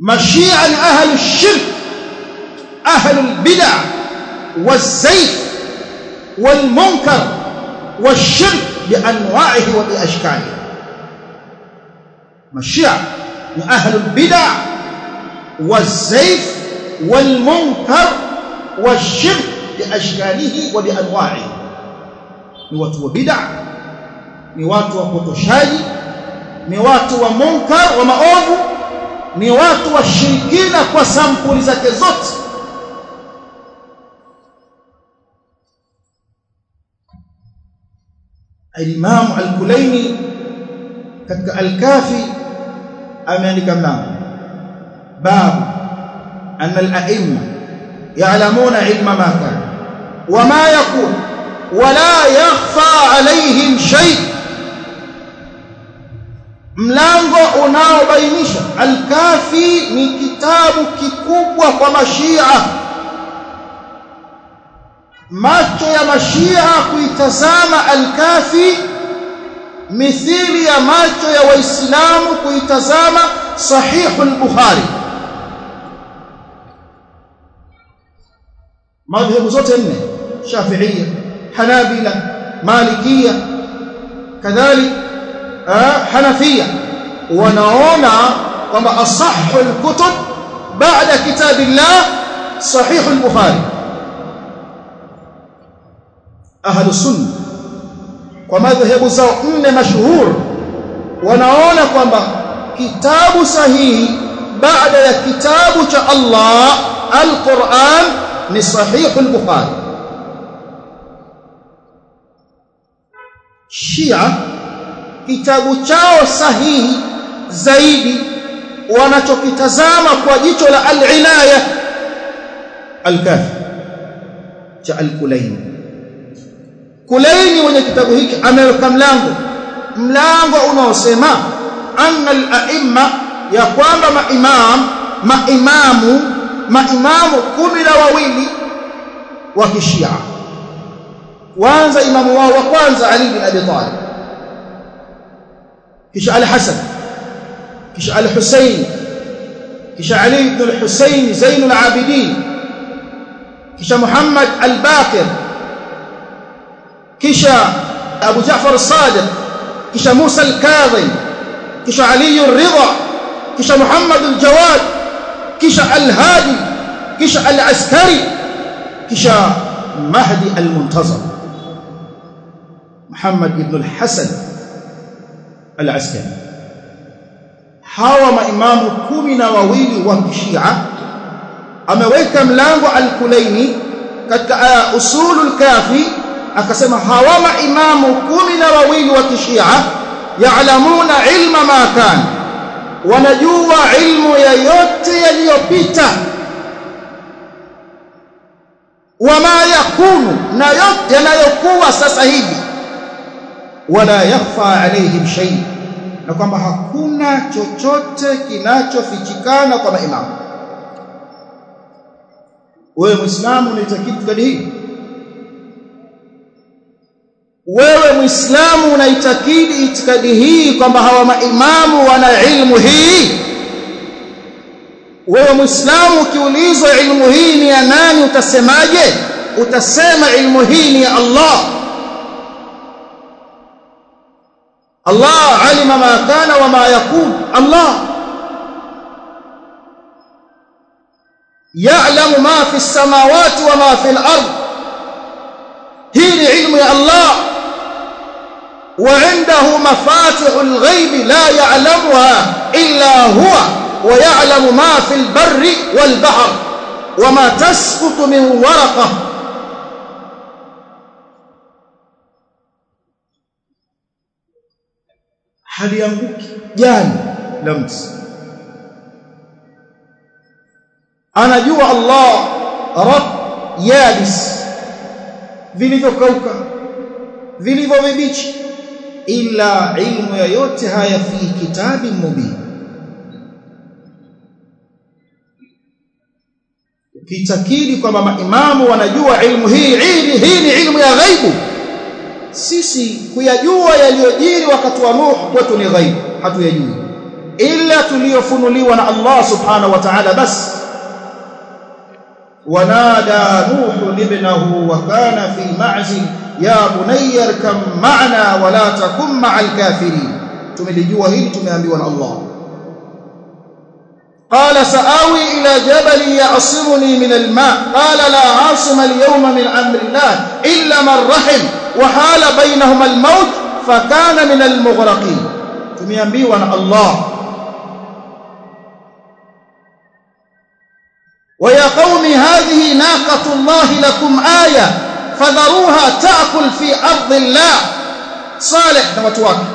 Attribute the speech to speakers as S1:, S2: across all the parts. S1: مشيئا أهل الشرك أهل البدع والزيف والمنكر والشرك بأنواعه وبأشكاله مشيئة لأهل البدع والزيف والمنكر والشرك بأشكاله وبأنواعه ni watu wa bid'a ni watu wapotoshaji ni watu wa munkar wa maovu ni watu washirikina kwa sampuli zake zote Imam Al-Kulaini katika Al-Kafi ameandika mnamo babu anna al-a'imma ya'lamuna ilma ma kana wa ma yakun wa la yakhfa alayhim shay' mlango unaobainisha alkafi ni kitabu kikubwa kwa mashia macho ya mashia kuitazama alkafi mithili ya macho ya waislamu kuitazama sahihu lbukhari bukhari madhehebu zote nne shafiia hanabila malikia kadhalika حنفية ونرون وما أصح الكتب بعد كتاب الله صحيح البخاري أهل السنة وما ذهب إن مشهور ونرون وما كتاب صحيح بعد كتاب الله القرآن لصحيح البخاري شيعة kitabu chao sahihi zaidi wanachokitazama kwa jicho la al-inaya al-kafi cha al-kulaini kulaini mwenye kitabu hiki ameweka mlango mlango unaosema anna al-aimma ya kwamba maimam maimamu maimamu kumi na wawili wa kishia kwanza imamu wao wa kwanza ali bin abi talib كيش علي حسن كيش علي حسين كيش علي بن الحسين زين العابدين كيش محمد الباقر كيش أبو جعفر الصادق كيش موسى الكاظم كيش علي الرضا كيش محمد الجواد كيش الهادي كيش العسكري كيش مهدي المنتظر محمد بن الحسن al-askari hawa maimamu kumi na wawili wa kishia ameweka mlango al-Kulaini katika uh, usulul kafi akasema hawa maimamu kumi na wawili wa Kishia ya'lamuna ilma ma kana wanajua ilmu ya yote yaliyopita ma yakunu na yote yanayokuwa sasa hivi wala yakhfa alayhim shay na kwamba hakuna chochote kinachofichikana kwa maimamu wewe muislamu unaita kitu gani hii wewe muislamu unaitakidi itikadi hii kwamba hawa maimamu wana ilmu hii wewe muislamu ukiulizwa ilmu hii ni ya nani utasemaje utasema ilmu hii ni ya Allah الله علم ما كان وما يكون الله يعلم ما في السماوات وما في الأرض هي علم يا الله وعنده مفاتح الغيب لا يعلمها إلا هو ويعلم ما في البر والبحر وما تسقط من ورقة halianguki jani la mti anajua Allah rab yabis vilivyokauka vilivyovibichi ila ilmu ya yote haya fi kitabi mubin kitakidi kwamba maimamu wanajua ilmu hii hii ni ilmu ya ghaibu sisi kuyajua yaliyojiri wakati wa Nuh kwetu ni ghaibu hatuyajui ila tuliyofunuliwa na Allah subhanahu wa ta'ala basi wanada Nuh ibnahu wa kana fi ma'zi ya bunayya kam ma'na wa la takum ma'al kafirin tumelijua hili tumeambiwa na Allah قال سآوي إلى جبل يعصمني من الماء قال لا عاصم اليوم من أمر الله إلا من رحم وحال بينهما الموت فكان من المغرقين tumeambiwa na الله ويا قوم هذه ناقة الله لكم آية فذروها تأكل في أرض الله صالح na watu wake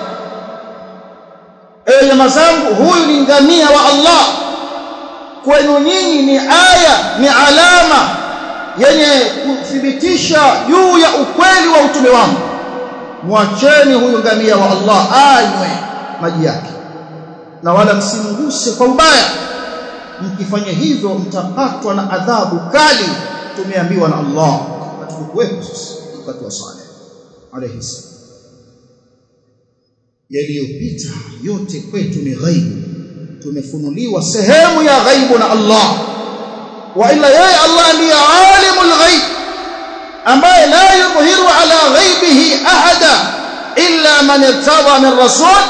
S1: هو من zangu huyu kwenu nyinyi ni aya ni alama yenye kuthibitisha juu ya ukweli wa utume wangu mwacheni huyu ngamia wa Allah anywe maji yake na wala msimguse kwa ubaya mkifanya hivyo mtapatwa na adhabu kali tumeambiwa na Allah watukufu sisi wakati wa sala alayhi salam yaliyopita yote kwetu ni ghaibu tumefunuliwa sehemu ya ghaibu na Allah wa illa yeye Allah ndiye alimul ghaib ambaye la yudhiru ala ghaibihi ahada illa man irtada min rasul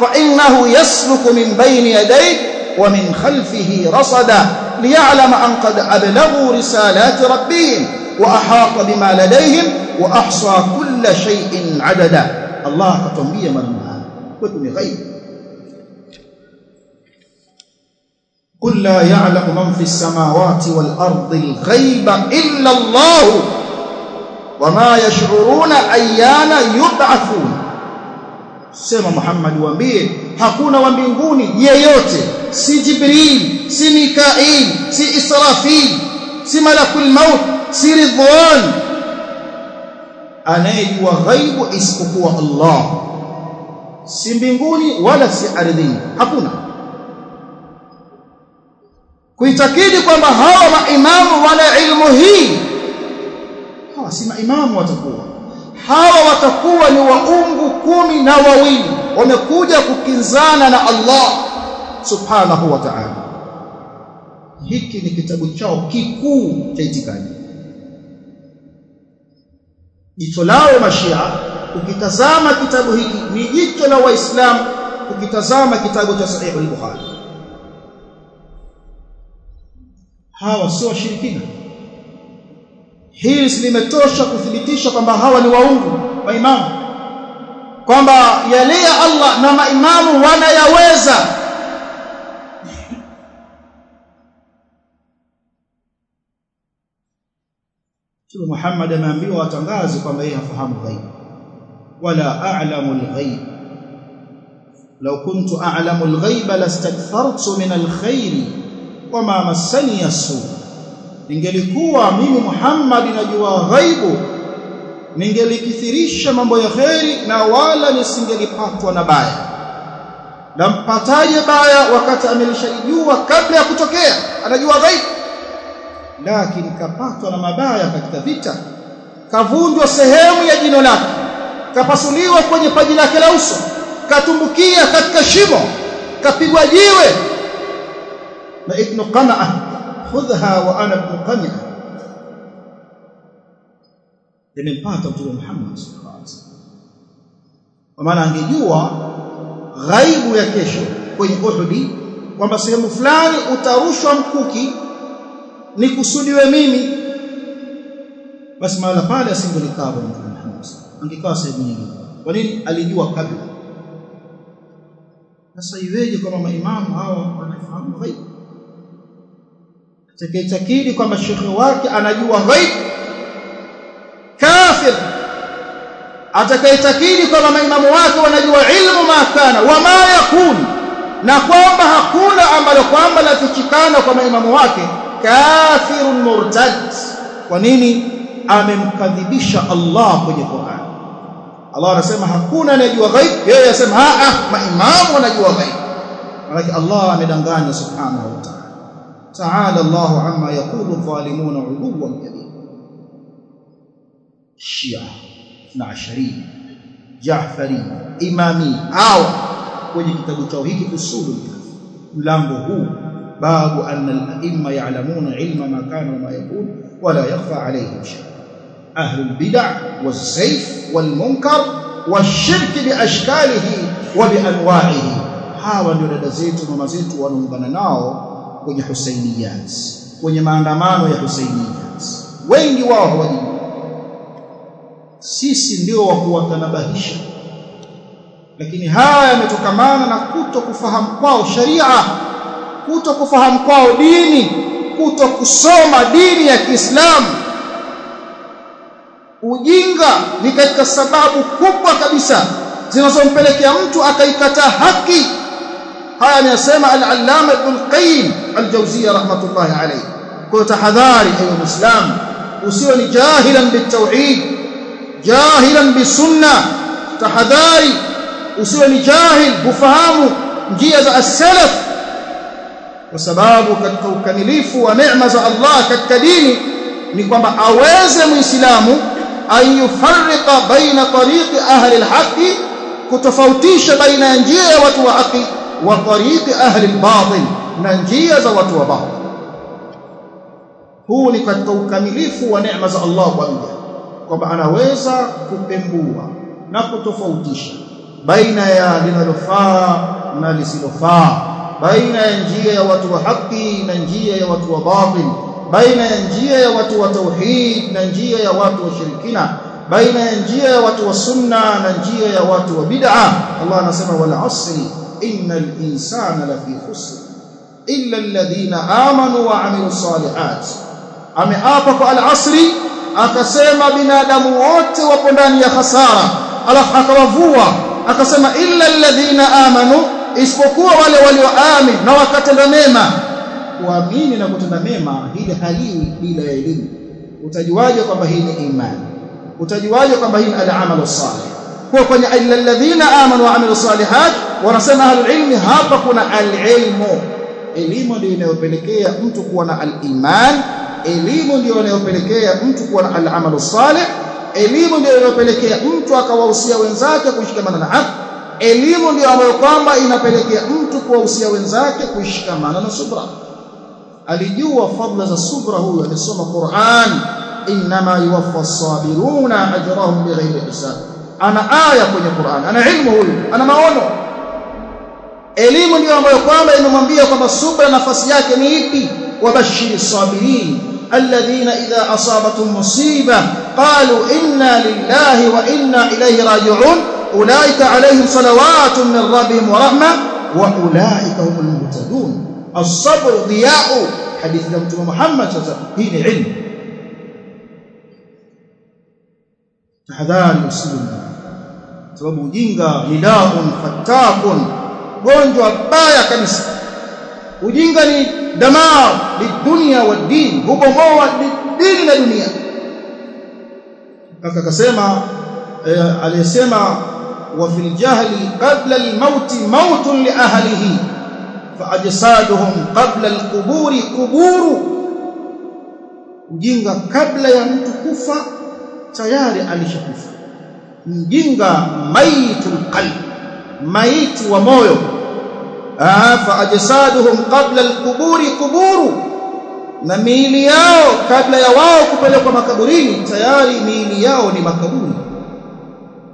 S1: fa innahu yasluku min bayni yadayhi wa min khalfihi rasada liya'lama an qad ablagu risalati rabbihim wa ahata bima ladayhim wa ahsa kulla shay'in adada Allah atambia mara kwa ni ghaibu قل لا يعلم من في السماوات والأرض الغيب إلا الله وما يشعرون أيان يبعثون سيما محمد وامبيه حقونا يا يوتي سي جبريل سي ميكائيل سي إسرافيل سي ملك الموت سي رضوان أنيه غيب إسقفوه الله سي مبينغوني ولا سي أرضين حقونا kuitakidi kwamba hawa maimamu wana ilmu hii hawa si maimamu watakuwa hawa watakuwa ni waungu kumi na wawili wamekuja kukinzana na Allah subhanahu wa ta'ala hiki ni kitabu chao kikuu cha itikadi jicho lao mashia ukitazama kitabu hiki ni jicho la waislamu ukitazama kitabu cha sahihi al-bukhari hawa sio washirikina hili limetosha kuthibitisha kwamba hawa ni waungu maimamu kwamba yale ya Allah na maimamu wanayaweza Mtume Muhammad ameambiwa watangaze kwamba yeye hafahamu ghaibu wala a'lamu al-ghaib law kuntu a'lamu al-ghaib lastakthartu min al-khairi wama masani su ningelikuwa mimi Muhammad najua ghaibu ningelikithirisha mambo ya khairi na wala nisingelipatwa na baya nampataje baya wakati amelishajua kabla ya kutokea anajua ghaibu lakini kapatwa na mabaya katika vita kavunjwa sehemu ya jino lake kapasuliwa kwenye paji lake la uso katumbukia katika shimo kapigwa jiwe na ibn qana'a khudha wa ana ibn qana'a imempata mtume Muhammad sallallahu alaihi wasallam kwa maana angejua ghaibu ya kesho kwenye uhudi kwamba sehemu fulani utarushwa mkuki ni kusudiwe mimi basi mahala pale asingelikaa bwana mtume Muhammad angekaa sehemu nyingine kwa nini alijua kabla sasa iweje kama maimamu hawa wanafahamu ghaibu atakayetakidi kwamba shekhe wake anajua ghaib kafir atakayetakidi kwamba maimamu wake wanajua ilmu ma kana wama yakun na kwamba hakuna ambalo kwamba lafichikana kwa maimamu wake kafirun murtad kwa nini amemkadhibisha Allah kwenye Qur'an Allah anasema hakuna anayejua ghaib yeye anasema a a maimamu wanajua ghaib maana Allah amedanganya subhanahu wa ta'ala تعالى الله عما يقول الظالمون علوا كبيرا الشيعة na asharia jafari imami hawa kwenye kitabu chao hiki usulul kafi mlango huu babu anna al-a'imma ya'lamuna ilma ma kana wa ma yakun wa la yakhfa alayhim shay ahli al-bid'ah was-sayf wal-munkar wash-shirk bi ashkalihi wa bi anwa'ihi hawa ndio dada zetu mama zetu wanaungana nao kwenye Husainiyat, kwenye maandamano ya Husainiyat. Wengi wao hawajui, sisi ndio wa kuwatanabahisha, lakini haya yametokamana na kuto kufahamu kwao sharia, kuto kufahamu kwao dini, kuto kusoma dini ya Kiislamu. Ujinga ni katika sababu kubwa kabisa zinazompelekea mtu akaikataa haki haya ameyasema al-allama ibn qayyim al-jawziyya rahmatullahi alayhi kwa tahadhari ewe muislamu usiwe ni jahilan bitauhid jahilan bisunna tahadhari usiwe ni jahil kufahamu njia za as-salaf kwa sababu katika ukamilifu wa neema za Allah katika dini ni kwamba aweze muislamu ayufarrika baina tariqi ahli al-haqi kutofautisha baina njia ya watu wa haki wa tariqi ahli albatil na njia za watu wa batil huu ni katika ukamilifu wa neema za Allah kwa mja kwamba anaweza kupembua na kutofautisha baina ya linalofaa na lisilofaa baina ya njia ya watu wa haki na njia ya watu wa batil baina ya njia ya watu wa tauhid na njia ya watu wa shirikina baina ya njia ya watu wa sunna na njia ya watu wa bid'a Allah anasema wal asri innal insana lafi khusr illa alladhina amanu wa amilu salihat ameapa kwa al-asri akasema binadamu wote wapo ndani ya hasara alafu akawavua akasema illa alladhina amanu isipokuwa wale walioamini na wakatenda mema kuamini na kutenda mema hili haliwi bila elimu utajuaje kwamba hii ni imani utajuaje kwamba hii ni al-amalu salih kwa kwenye alladhina amanu wa amilu salihat wanasema ahlul hapa kuna alilmu elimu ndio inayopelekea mtu kuwa na aliman elimu ndio inayopelekea mtu kuwa na alamalu salih elimu ndio inayopelekea mtu akawahusia wenzake kushikamana na haki elimu ndio ambayo kwamba inapelekea mtu kuwahusia wenzake kushikamana na subra alijua fadla za subra huyu alisoma Qur'an inma yuwaffa as-sabiruna ajrahum bighairi hisab ana aya kwenye Qur'an ana ilmu huyu ana maono elimu ndio ambayo kwamba inamwambia kwamba subra nafasi yake ni ipi wabashiri sabirin alladhina idha asabatum musiba qalu inna lillahi wa inna ilayhi raji'un ulaika alayhim salawatun min rabbihim wa rahma wa ulaika humul muhtadun as-sabr diya'u hadith ya mtume Muhammad sallallahu alayhi sasa hii ni ilmu tahadhari usiwe sababu ujinga nidaun fatakun gonjwa baya kabisa ujinga ni damar lidunia wa dini hubomoa dini na dunia kaka akasema eh, aliyesema wa fil jahli qabla al-mauti mautun li ahlihi fa ajsaduhum qabla al-quburi quburu ujinga kabla ya mtu kufa tayari alishakufa mjinga maitul qalb maiti wa moyo ah, fa ajsaduhum qabla alquburi quburu na miili yao kabla ya wao kupelekwa makaburini tayari miili yao ni makaburi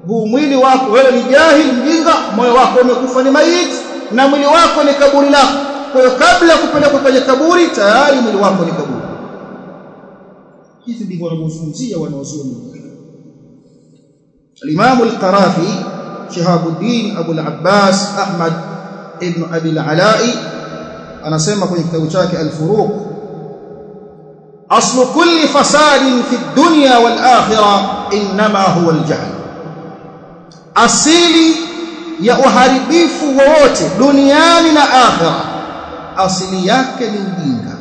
S1: huu mwili wako wewe ni jahil mjinga moyo wako umekufa ni maiti na mwili wako ni kaburi lako kwa hiyo kabla ya kupelekwa kwenye kaburi tayari mwili wako ni kaburi hivi ndivyo wanavyofunzia wanaozungumza الامام القرافي شهاب الدين ابو العباس احمد ابن ابي العلاء انا اسمع في كتابه الفروق اصل كل فساد في الدنيا والاخره انما هو الجهل اصلي يا اهربيف ووت دنيا والاخره اصلي ياك للدينك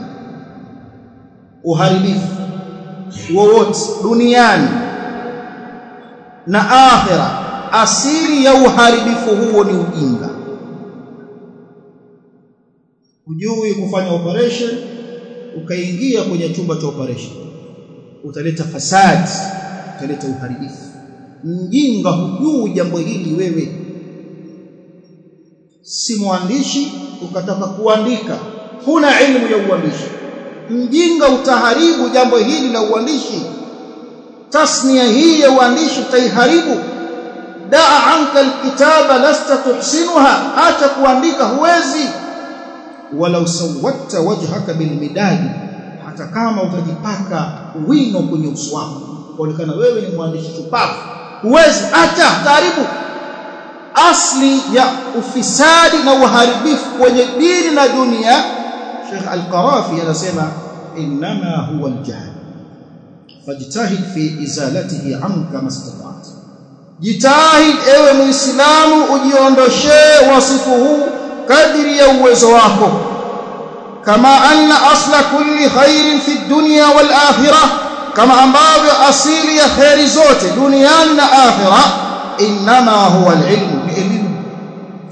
S1: اهربيف ووت دنياني na akhira asili ya uharibifu huo ni ujinga ujui kufanya operation ukaingia kwenye chumba cha operation utaleta fasadi utaleta uharibifu mjinga hujui jambo hili wewe si mwandishi ukataka kuandika huna elimu ya uandishi mjinga utaharibu jambo hili la uandishi tasnia hii ya uandishi utaiharibu daa anka alkitaba lasta tuhsinuha hata kuandika huwezi walau sawatta wajhaka bilmidadi hata kama utajipaka wino kwenye uso wako kuonekana wewe ni mwandishi shupavu huwezi hata taharibu asli ya ufisadi na uharibifu kwenye dini na dunia Sheikh Al-Qarafi anasema inma huwa al fajtahid fi izalatihi anka mastata'at jitahid ewe muislamu ujiondoshe wasifu huu kadri ya uwezo wako kama anna asla kulli khairin fi dunya wal akhirah kama ambavyo asili ya khairi zote duniani na akhira inma huwa alilmu ni elimu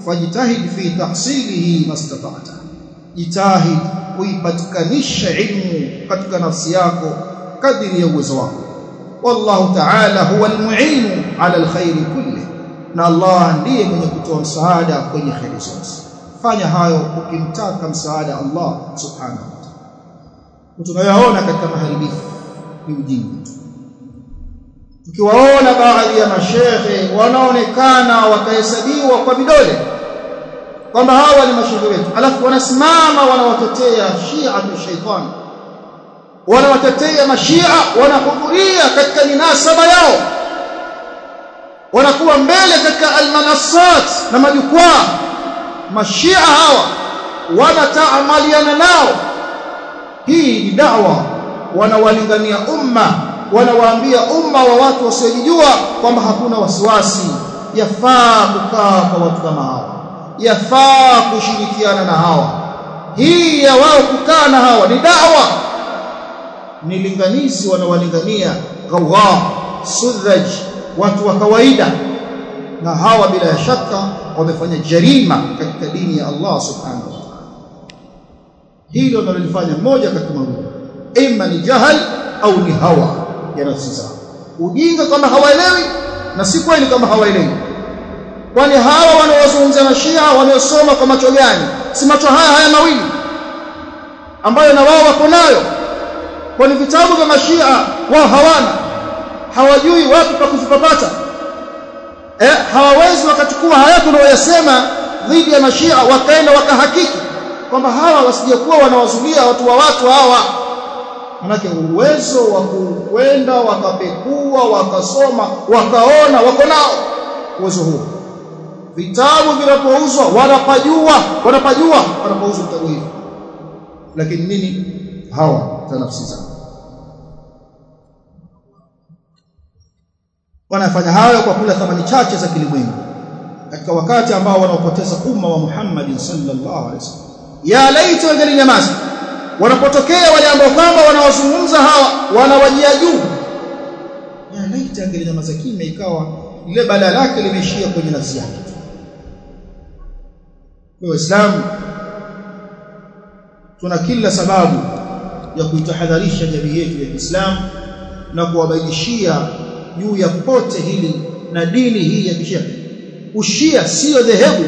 S1: fajtahid fi tahsilihi mastata'at jitahid kuipatikanisha ilmu katika nafsi yako kadiri ya uwezo wako wallahu ta'ala huwa almu'inu ala alkhairi kulli na Allah ndiye mwenye kutoa msaada kwenye khairi zote fanya hayo ukimtaka msaada Allah subhanahu wa ta'ala tunayoona katika maharibifu ni ujinga tukiwaona baadhi ya mashehe wanaonekana wakahesabiwa kwa vidole kwamba hawa ni mashehe wetu alafu wanasimama wanawatetea shia tu shaitani wanawatetea mashia wanahudhuria katika minasaba yao wanakuwa mbele katika almanasat na majukwaa mashia hawa wanataamaliana nao hii ni dawa wanawalingania umma wanawaambia umma wa watu wasiojijua kwamba hakuna wasiwasi yafaa kukaa kwa watu kama hawa yafaa kushirikiana na hawa hii ya wao kukaa na hawa ni dawa ni linganizi wanawalingania gawa sudraj watu wa kawaida na hawa bila shaka wamefanya jarima katika dini ya Allah subhanahu wa ta'ala hilo nalolifanya mmoja katika mawili imma ni jahal au ni hawa ya nafsi zao ujinga kama hawaelewi na si kweli kama hawaelewi kwani hawa wanaozungumza na Shia wamesoma kwa macho gani si macho haya haya mawili ambayo na wao wako nayo kwani vitabu vya mashia wao hawana hawajui wapi pa kuzipapata eh, hawawezi wakachukua haya tunayosema dhidi ya mashia wakaenda wakahakiki kwamba hawa wasijakuwa wanawazulia watu wa watu hawa manake uwezo wa kwenda wakapekua wakasoma wakaona wako nao uwezo huo vitabu vinapouzwa wanapajua wanapajua wanapouzwa vitabu hivi lakini nini hawa za zao wanafanya hayo kwa kula thamani chache za kilimwengu katika wakati ambao wanaopoteza umma wa Muhammad sallallahu alaihi wasallam ya laita wangelinyamaza wanapotokea wale ambao kwamba wanawazungumza hawa wanawajia juu ya laita angelinyamaza kimya ikawa ile balaa lake limeishia kwenye nafsi yake kwa Islam tuna kila sababu ya kuitahadharisha jamii yetu ya Kiislamu na kuwabainishia juu ya pote hili na dini hii ya kishia ushia sio dhehebu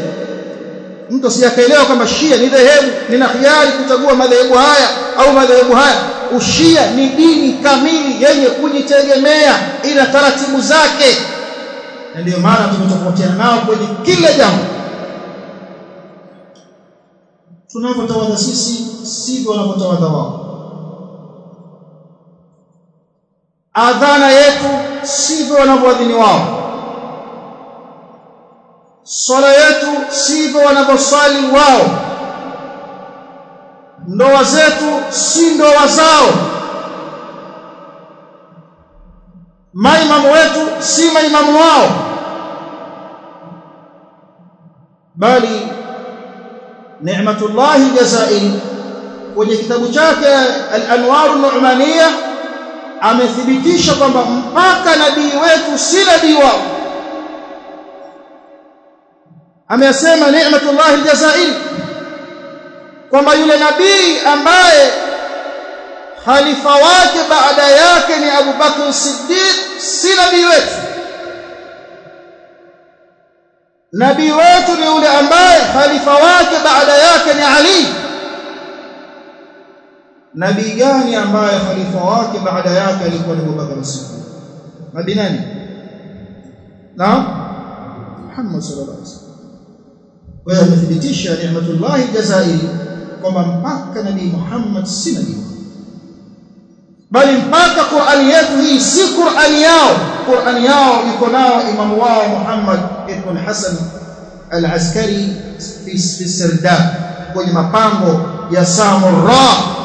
S1: mtu asiyakaelewa kama shia ni dhehebu nina hiari kuchagua madhehebu haya au madhehebu haya ushia ni dini kamili yenye kujitegemea ina taratibu zake na ndio maana tunatofautiana nao kwenye kila jambo tunavyotawadha sisi sivyo wanavyotawadha wao adhana yetu sivyo wanavyoadhini wao swala yetu sivyo wanavyoswali wao ndoa zetu si ndoa zao maimamu wetu si maimamu wao bali ni'matullahi jazairi kwenye kitabu chake al-anwaru nu'maniyah amethibitisha kwamba mpaka nabii wetu si nabii wao amesema ni'matullah aljazairi kwamba yule nabii ambaye khalifa wake baada yake ni Abu Bakr Siddiq si nabii wetu nabii wetu ni yule ambaye khalifa wake baada yake ni Ali nabii gani ambaye khalifa wake baada yake alikuwa ni Abubakar Siddiq nabii nani naam Muhammad sallallahu alaihi wasallam kwa hiyo amethibitisha ni'matullah jazairi kwamba mpaka nabii Muhammad si nabii bali mpaka Qur'ani yetu hii si Qur'ani yao Qur'ani yao iko nao imamu wao Muhammad ibn Hasan al-Askari fi Sirdab kwenye mapango ya Samurra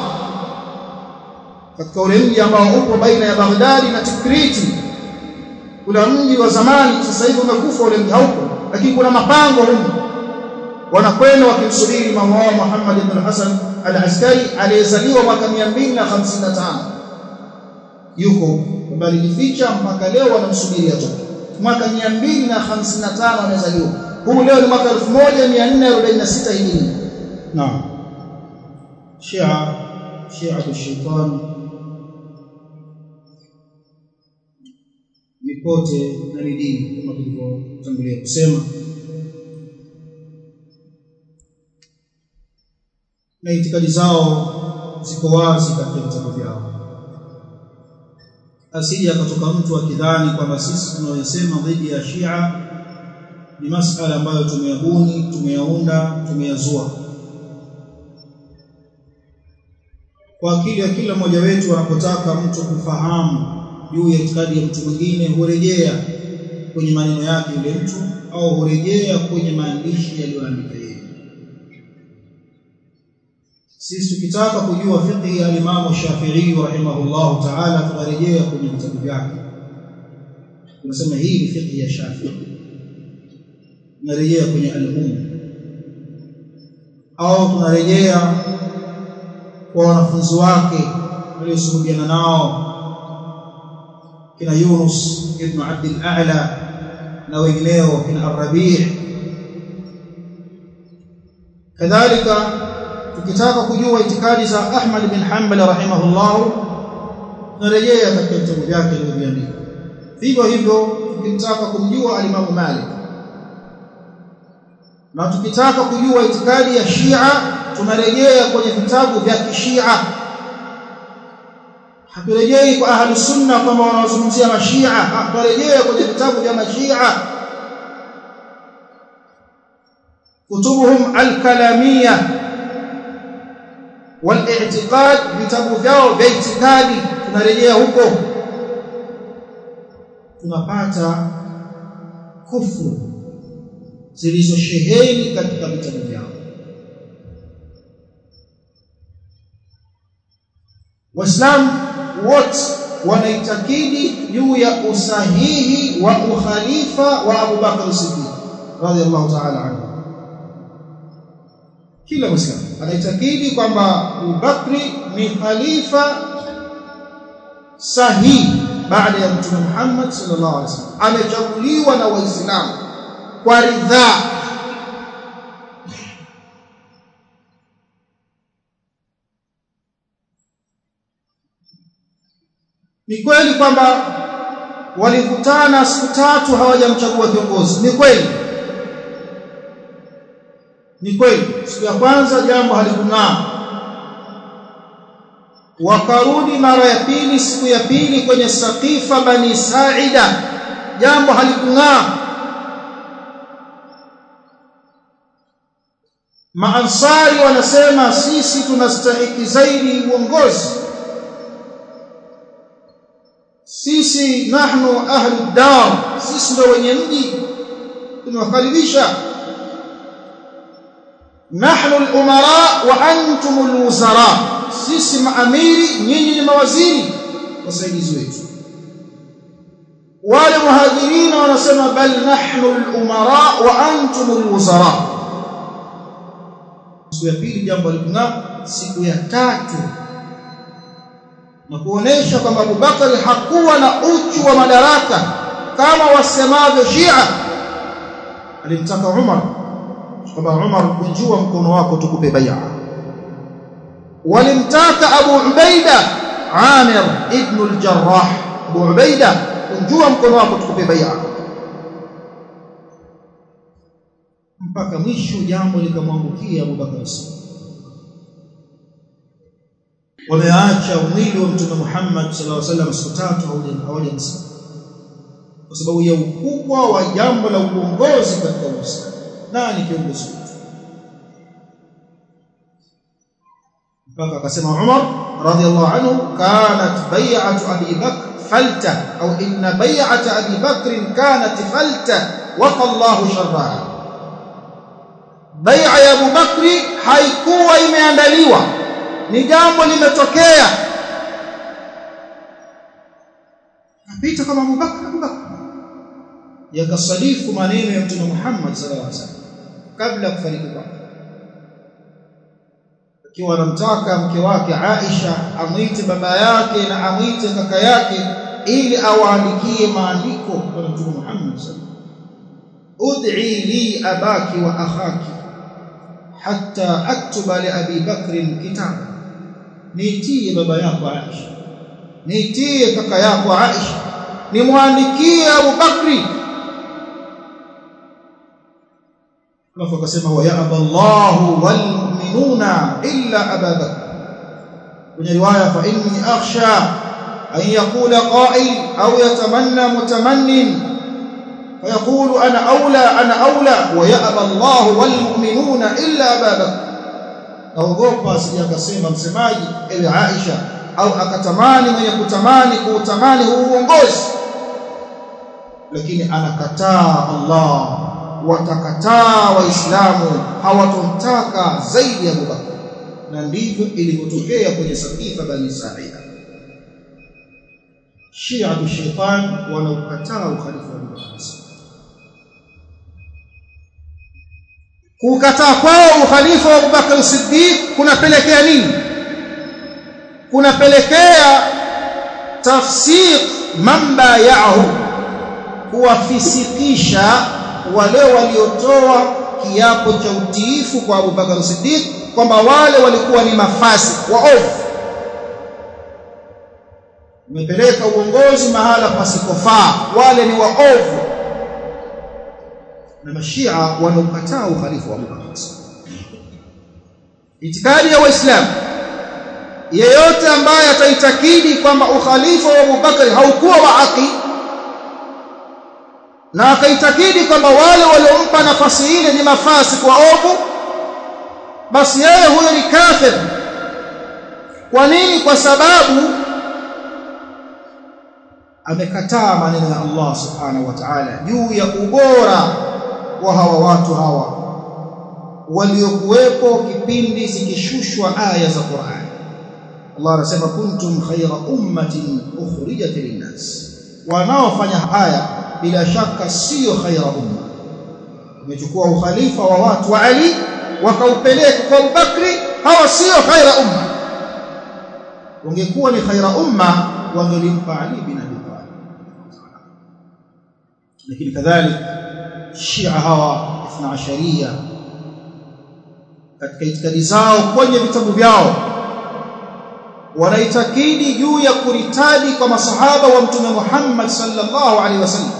S1: katika ule mji ambao upo baina ya Baghdadi na Tikriti kuna mji wa zamani sasa hivi umekufa ule mji haupo lakini kuna mapango huko wanakwenda wakimsubiri mama Muhammad ibn Hasan al-Askari aliyezaliwa mwaka 255 yuko bali jificha mpaka leo wanamsubiri atoke mwaka 255 amezaliwa huu leo ni mwaka 1446 hijri naam shia shia al pote na dini kama tulivyotangulia kusema na itikadi zao ziko wazi katika vitabu vyao asije akatoka mtu akidhani kwamba sisi tunayosema dhidi ya Shia ni masala ambayo tumeyabuni, tumeyaunda, tumeyazua. Kwa akili ya kila mmoja wetu anapotaka mtu kufahamu juu ya itikadi ya mtu mwingine hurejea kwenye maneno yake yule mtu au hurejea kwenye maandishi yaliyoandika yeye sisi tukitaka kujua fiqh ya Imam Shafi'i rahimahullah ta'ala tunarejea kwenye vitabu vyake tunasema hii ni fiqh ya Shafi'i tunarejea kwenye al-Umm au tunarejea kwa wanafunzi wake waliosuhubiana nao kina Yunus ibn Abd al-A'la na wengineo kina Ar-Rabi' kadhalika tukitaka kujua itikadi za Ahmad bin Hanbal rahimahullah tunarejea katika vitabu vyake vilivyoandika hivyo hivyo tukitaka kumjua alimamu Malik na tukitaka kujua itikadi ya Shia tunarejea kwenye vitabu vya Kishia hakurejei kwa ahlu sunna kama wanaozungumzia mashia haturejea kwenye vitabu vya mashia kutubuhum alkalamia والاعتقاد vitabu vyao vya itikadi tunarejea huko tunapata kufru zilizosheheni katika vitabu vyao waislamu wote wanaitakidi juu ya usahihi wa ukhalifa wa Abu Bakr Siddiq radhiallahu ta'ala anhu kila muislamu anaitakidi kwamba Abu Bakr ni khalifa sahihi baada ya Mtume Muhammad sallallahu alaihi wasallam amechaguliwa na Waislamu kwa ridhaa ni kweli kwamba walikutana siku tatu hawajamchagua kiongozi ni kweli ni kweli siku ya kwanza jambo halikungaa wakarudi mara ya pili siku ya pili kwenye saqifa bani saida jambo halikung'aa maansari wanasema sisi tunastahiki zaidi uongozi sisi nahnu ahlu dar sisi ndio wenye mji tumewakaribisha nahnu al-umara wa antum al-wuzara sisi maamiri nyinyi ni mawaziri wasaidizi wetu wale muhajirina wanasema bal nahnu al-umara wa antum al-wuzara siku ya pili jambo likungaa siku ya tatu na kuonesha kwamba Abubakari hakuwa na uchu wa madaraka kama wasemavyo Shia. Alimtaka Umar kwamba Umar, kunjua mkono wako tukupe bai'a. Walimtaka Abu Ubaida Amir ibn al-Jarrah, Abu Ubaida, kunjua mkono wako tukupe bai'a. Mpaka mwisho jambo likamwangukia Abubakar Siddiq wameacha mwili wa mtume Muhammad sallallahu alaihi wasallam siku tatu haujaanza kwa sababu ya ukubwa wa jambo la uongozi katika Uislamu nani kiongozi mpaka akasema Umar radhiallahu anhu kanat bai'atu Abi Bakr falta au inna bai'ata Abi Bakr kanat falta waqa Allahu sharraha bai'a ya Abu Bakr haikuwa imeandaliwa ni jambo limetokea apita kama Abubakar Abubakar yakasalifu maneno ya Mtume Muhammad sallallahu alaihi wasallam kabla kufariki kwake akiwa anamtaka mke wake Aisha amwite baba yake na amwite kaka yake ili awaandikie maandiko kwa Mtume Muhammad sallallahu alaihi wasallam ud'i li abaki wa akhaki hatta aktuba li Abi Bakr kitaba niitie baba yako Aisha niitie kaka yako Aisha nimwandikie Abu Bakri alafu akasema wa ya'ba Allahu wal mu'minuna illa Abu Bakr kwenye riwaya fa inni akhsha an yaqula qa'il aw yatamanna mutamannin yaqulu ana aula ana aula wa ويأبى الله والمؤمنون إلا أبا بكر aogopa asije akasema msemaji ewe Aisha au akatamani mwenye kutamani kuutamani huu uongozi lakini anakataa Allah watakataa waislamu hawatomtaka zaidi ya Abubakar na ndivyo ilivyotokea kwenye sakifa bani Sa'ida Shia shetani wanaukataa ukhalifa wa Abubakar kukataa kwao ukhalifa wa Abubakar Siddiq kunapelekea nini kunapelekea tafsir mamba yao kuwafisikisha wale waliotoa kiapo cha utiifu kwa Abubakar Siddiq kwamba wale walikuwa ni mafasi waovu umepeleka uongozi mahala pasikofaa wale ni waovu na mashia wanaokataa ukhalifu wa Muhammad itikadi ya waislamu yeyote ambaye ataitakidi kwamba ukhalifu wa Abubakari haukuwa wa haki na akaitakidi kwamba wale waliompa nafasi ile ni mafasi kwa ovu basi yeye huyo ni kafir kwa nini kwa sababu amekataa maneno ya Allah subhanahu wa ta'ala juu ya ubora wa hawa watu hawa waliokuwepo kipindi zikishushwa aya za Qur'an Allah anasema kuntum khayra ummatin ukhrijat linnas wanaofanya haya bila shaka sio khayra umma umechukua ukhalifa wa watu wa Ali wakaupeleka kwa Bakri, hawa sio khayra umma ungekuwa ni khayra umma wangelimpa Ali bin Abi لكن كذلك الشيعة هوا إثنى عشرية قد كيت كدزاو كون يبتبو بياو ونيتكيني جو يقول تالي كما صحابة وامتنى محمد صلى الله عليه وسلم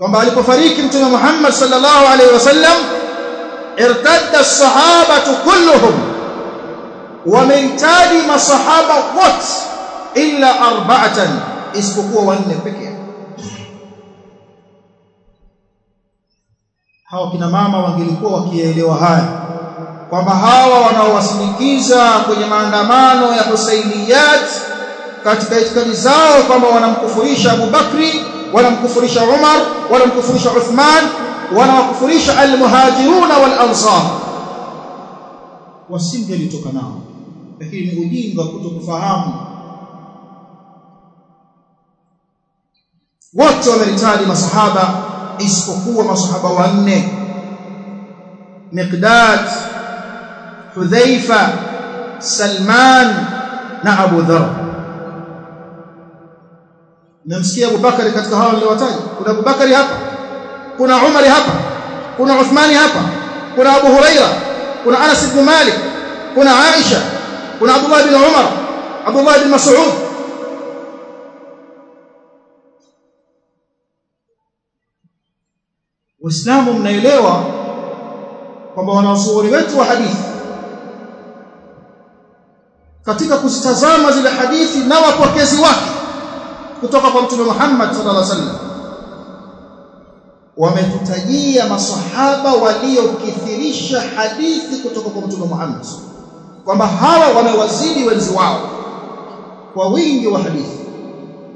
S1: كما بألك فريق امتنى محمد صلى الله عليه وسلم ارتد الصحابة كلهم ومن تالي ما صحابة قط إلا أربعة اسبقوا وانفكي hawa kina mama wangelikuwa wakielewa haya kwamba hawa wanaowasindikiza kwenye maandamano ya Husainiyat katika itikadi zao kwamba wanamkufurisha Abu wanamkufurisha Umar wanamkufurisha Uthman wanawakufurisha almuhajiruna wal ansar wasingelitoka nao lakini ni ujinga kutokufahamu wote wanahitaji masahaba isipokuwa masahaba wanne Miqdad Hudhaifa Salman na Abu Dharr namsikia Abu Bakari katika hawa niliowataja kuna Abu Bakari hapa kuna Umar hapa kuna Uthmani hapa kuna Abu Huraira kuna Anas ibn Malik kuna Aisha kuna Abdullah bin Umar Abdullah bin Mas'ud Uislamu mnaelewa kwamba wanazuoni wetu wa hadithi katika kuzitazama zile hadithi na wapokezi wake kutoka kwa Mtume Muhammad sallallahu alaihi wasallam wametutajia masahaba waliokithirisha hadithi kutoka kwa Mtume Muhammad kwamba hawa wamewazidi wenzi wao kwa wingi wa hadithi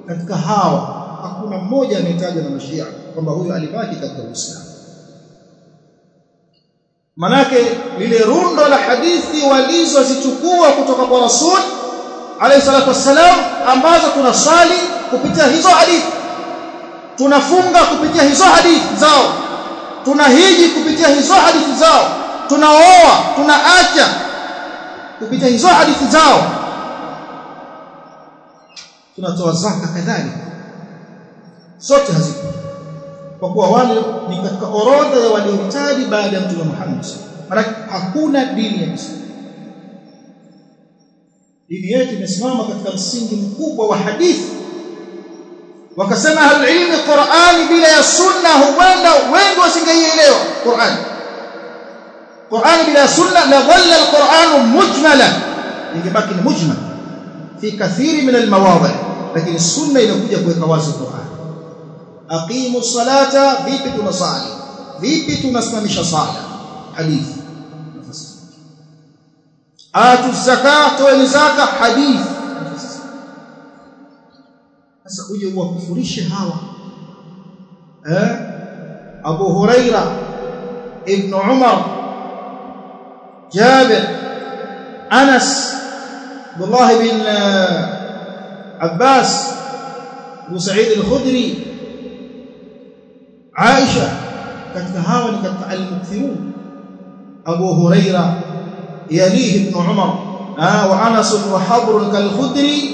S1: katika hawa hakuna mmoja ametajwa na mashia kwamba huyo alibaki katika Uislamu manake lile rundo la hadithi walizozichukua kutoka kwa rasul alayhi salatu wassalam ambazo tunaswali kupitia hizo hadithi tunafunga kupitia hizo hadithi zao tunahiji kupitia hizo hadithi zao tunaoa tunaacha kupitia hizo hadithi zao tunatoa zaka kadhalika sote hazikuwa kwa kuwa wale ni katika orodha ya waliohitaji baada ya mtume Muhammad maana hakuna dini ya Islam dini yetu imesimama katika msingi mkubwa wa hadithi wakasema hal ilmi Qur'ani bila ya sunna huenda wengi wasingeielewa Qur'ani Qur'ani bila sunna la dhalla al-Qur'anu mujmalan ingebaki ni mujmal fi kathiri min al-mawadhi lakini sunna inakuja kuweka wazi Qur'ani aqimu salata vipi tunasali vipi tunasimamisha sala hadithi atu zakat toeni zaka hadithi sasa uje uwakufurishe hawa eh Abu Huraira ibn Umar Jabir Anas Abdullah bin Abbas Abu Sa'id al-Khudri Aisha katika hawa ni katika al-mukthirun Abu Huraira yalihi ibn Umar wa Anas wa Habr kal-Khudri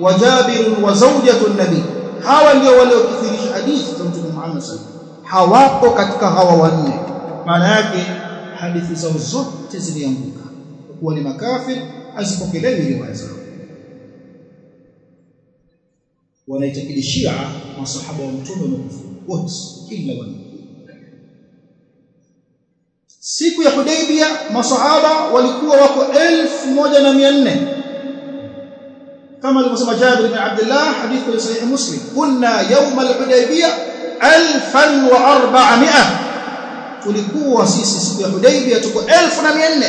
S1: wa Jabir wa zawjatu an-nabi hawa ndio waliokithirisha hadithi za Mtume Muhammad hawako katika hawa wanne maana yake hadithi zao zote zilianguka kuwa ni makafir azipokelewi riwaya zao wanaitakidi Shia masahaba wa mtume na wote kila mmoja siku ya Hudaybia masahaba walikuwa wako 1400 kama alivyosema Jabir bin Abdullah hadithi ya sahih Muslim kunna yawm al-Hudaybia 1400 tulikuwa sisi siku ya Hudaybia tuko 1400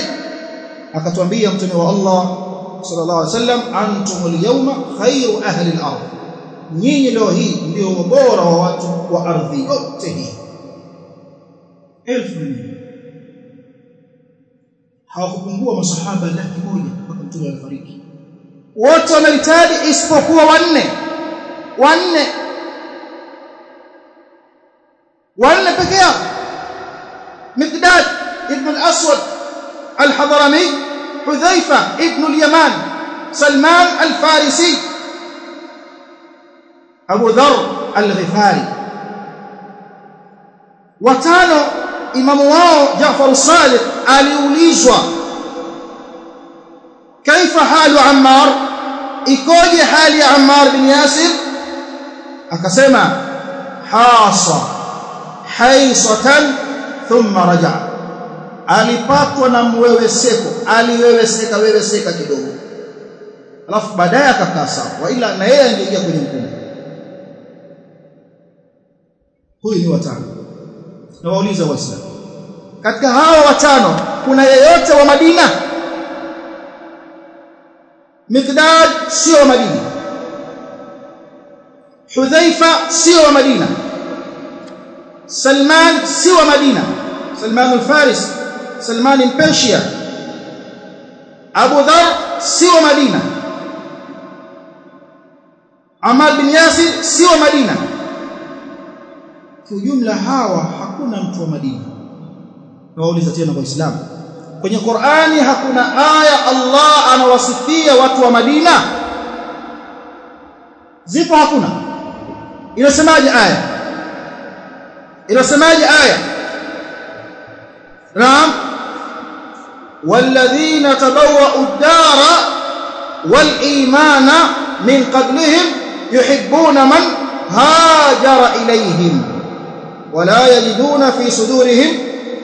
S1: akatuambia mtume wa Allah sallallahu alaihi wasallam antumul yawma khayru ahli al-ardh nyinyi leo hii ndio bora wa watu wa ardhi yote hii elfu hawakupungua masahaba laki moja mpaka mtume alifariki wote wanahitaji isipokuwa wanne wanne wanne peke yao Miqdad ibn al-Aswad al-Hadrami Hudhaifa ibn al-Yaman Salman al-Farisi Abu Dharr al-Ghifari watano imamu wao Jaafar Salih aliulizwa kaifa halu Ammar ikoje hali ya Ammar bin Yasir akasema hasa haisatan thumma raja alipatwa na mweweseko aliweweseka weweseka kidogo alafu baadaye akakaa sawa ila na yeye angeingia kwenye mkumu huyu ni watano na wauliza waislamu katika hawa watano kuna yeyote wa Madina Mikdad sio wa Madina Hudhaifa sio wa Madina Salman si wa Madina Salman al-Faris Salman al Abu Dhar si wa Madina amad bin Yasir sio wa Madina kiujumla hawa hakuna mtu wa Madina nauliza tena kwa Uislamu kwenye Qur'ani hakuna aya Allah anawasifia watu wa Madina zipo hakuna inasemaje aya inasemaje aya naam والذين تبوأوا الدار والإيمان من قبلهم يحبون من هاجر إليهم ولا يجدون في صدورهم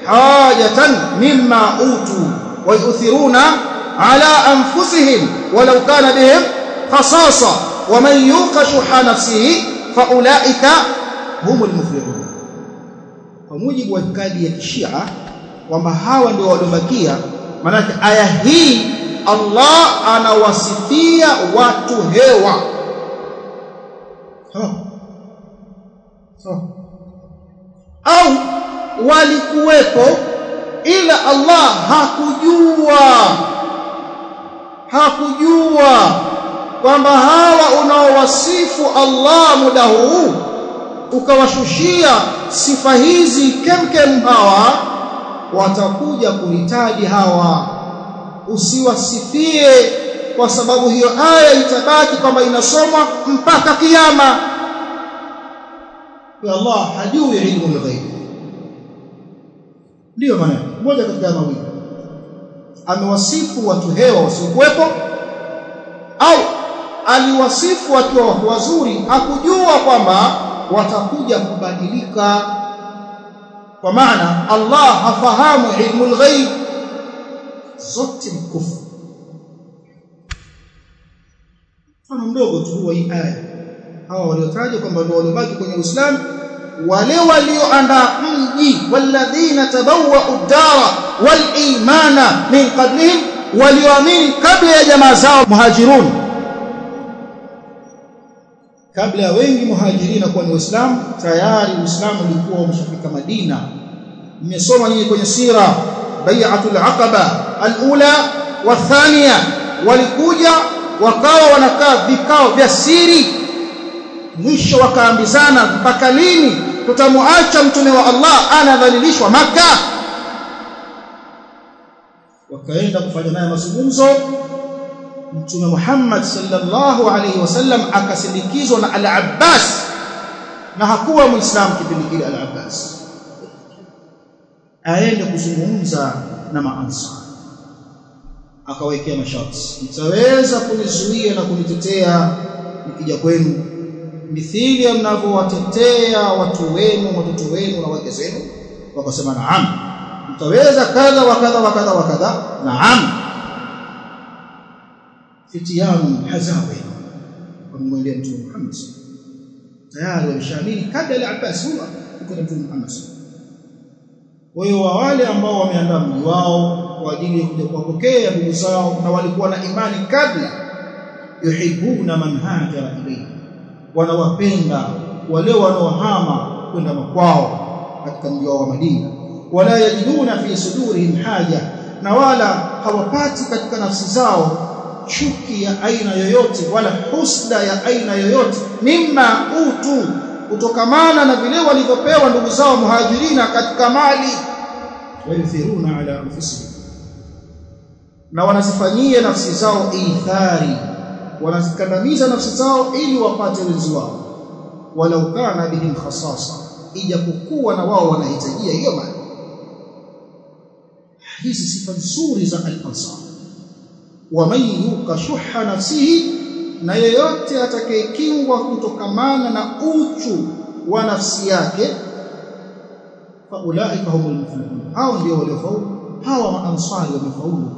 S1: حاجة مما أوتوا ويؤثرون على أنفسهم ولو كان بهم خصاصة ومن يوق شح نفسه فأولئك هم المفلحون فموجب وإتكاد الشيعة وما هاوا ndio walobakia maana aya hii Allah anawasifia watu hewa sawa au walikuwepo ila Allah hakujua hakujua kwamba hawa unaowasifu Allah muda huu ukawashushia sifa hizi kemkem hawa watakuja kuhitaji hawa usiwasifie kwa sababu hiyo aya itabaki kwamba inasomwa mpaka kiyama kwa Allah hajui ilmu al-ghaib ndio maana moja katika mawili amewasifu watu hewa wasiokuwepo au aliwasifu watu wazuri akujua kwamba watakuja kubadilika kwa maana Allah hafahamu ilmu al-ghaib zote mkufu mfano mdogo tu wa hii aya hao waliotajwa kwamba ndio waliobaki kwenye Uislamu wale walioandaa mji walladhina tabawwa'u ad-dara wal min qablihim walioamini kabla ya jamaa zao muhajirun kabla ya wengi muhajirina kuwa ni tayari uislamu ulikuwa umeshafika Madina mmesoma nyinyi kwenye sira bai'atul aqaba alula ula wa thaniya walikuja wakawa wanakaa vikao vya siri mwisho wakaambizana mpaka lini tutamwacha mtume wa Allah anadhalilishwa maka wakaenda kufanya naye mazungumzo mtume Muhammad sallallahu alaihi wasallam akasindikizwa na al-Abbas na hakuwa muislamu kipindi kile al-Abbas aende kuzungumza na maansa akawekea masharti mtaweza kunizuia na kunitetea nikija kwenu mithili ya mnavyowatetea watu wenu watoto wenu na wake zenu wakasema naam mtaweza kadha wa kadha wa kadha wa kadha naam fitianu hazawe wamwendea mtume Muhammad tayari wameshaamini kabla ya Abbas huwa kwa mtume Muhammad kwa hiyo wale ambao wameandaa mji wao kwa ajili ya kuja kuwapokea ndugu zao na walikuwa na imani kabla yuhibuna man hajara ilayhi wanawapenda wale wanaohama kwenda makwao katika mji wa Madina wala yajiduna fi sudurihim haja na wala hawapati katika nafsi zao chuki ya aina yoyote wala husda ya aina yoyote mimma utu kutokamana na vile walivyopewa ndugu zao muhajirina katika mali wayuthiruna ala anfusihim na wanazifanyia nafsi zao ithari wanazikandamiza nafsi zao ili wapate wenzi wao walau kana bihim khasasa ijapokuwa na wao wanahitajia hiyo mali hizi sifa nzuri za al-ansar wa man yuqa shuhha nafsihi na yeyote atakayekingwa kutokamana na uchu wa nafsi yake fa ulaika humul muflihun hao ndio waliofaulu hawa maansari wamefaulu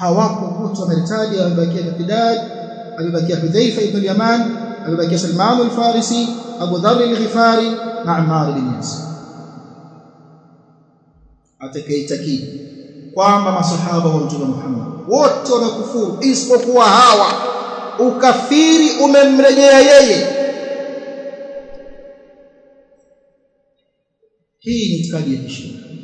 S1: hawakuvutwa maritadi amebakia Miqdad amebakia Hudhaifa ibn Yaman amebakia Salman al-Farisi Abu Dharr al-Ghifari na Ammar bin Yasir atakaitakii kwamba masahaba wa Mtume Muhammad wote wamekufuru isipokuwa hawa ukafiri umemrejea yeye hii ni itikadi ya kishirikina